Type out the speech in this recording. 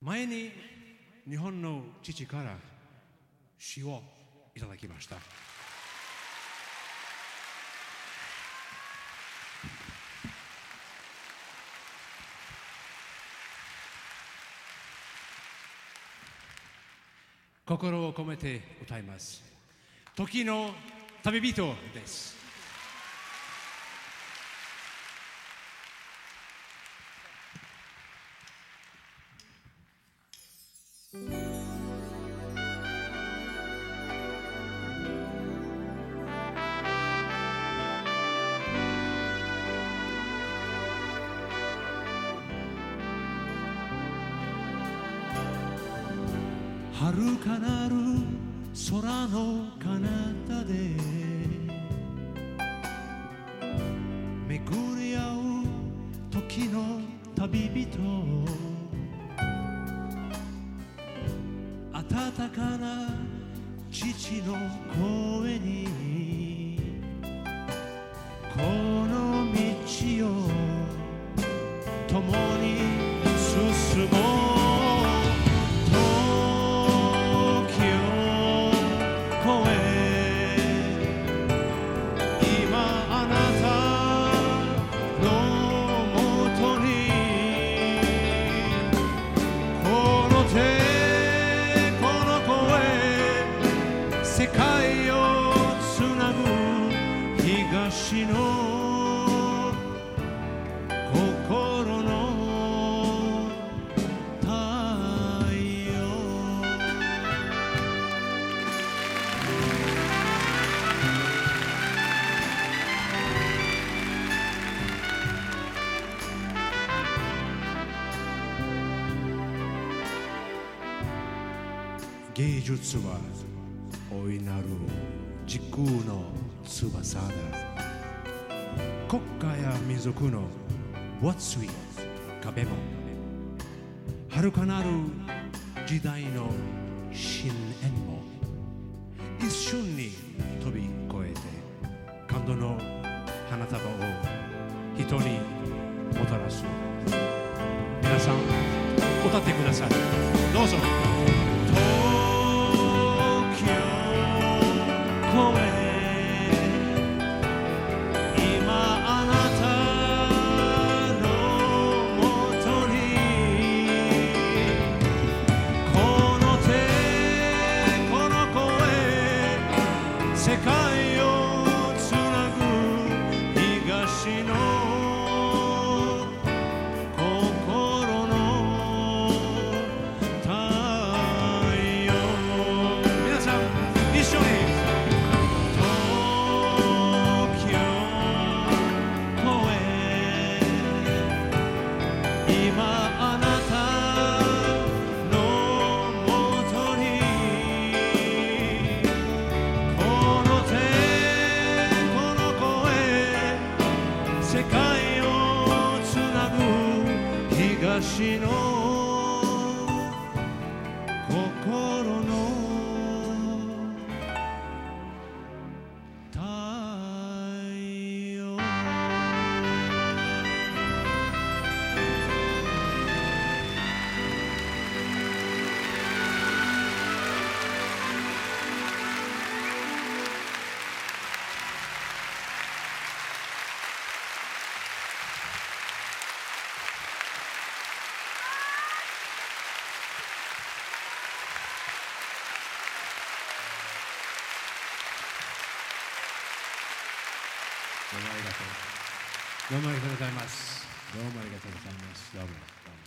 前に日本の父から詩をいただきました。心を込めて歌います。時の旅人です。遥かなる空の彼方で巡り合う時の旅人温かな父の声にこの道を共に進もう。芸術は大いなる時空の翼だ。国家や民族の没い壁も。遥かなる時代の深淵も一瞬に飛び越えて感動の花束を人にもたらす。皆さん歌ってください。どうぞ。世界をつなぐ東のどうもありがとう。どうもありがとうございます。どうもありがとうございます。どうもどうも。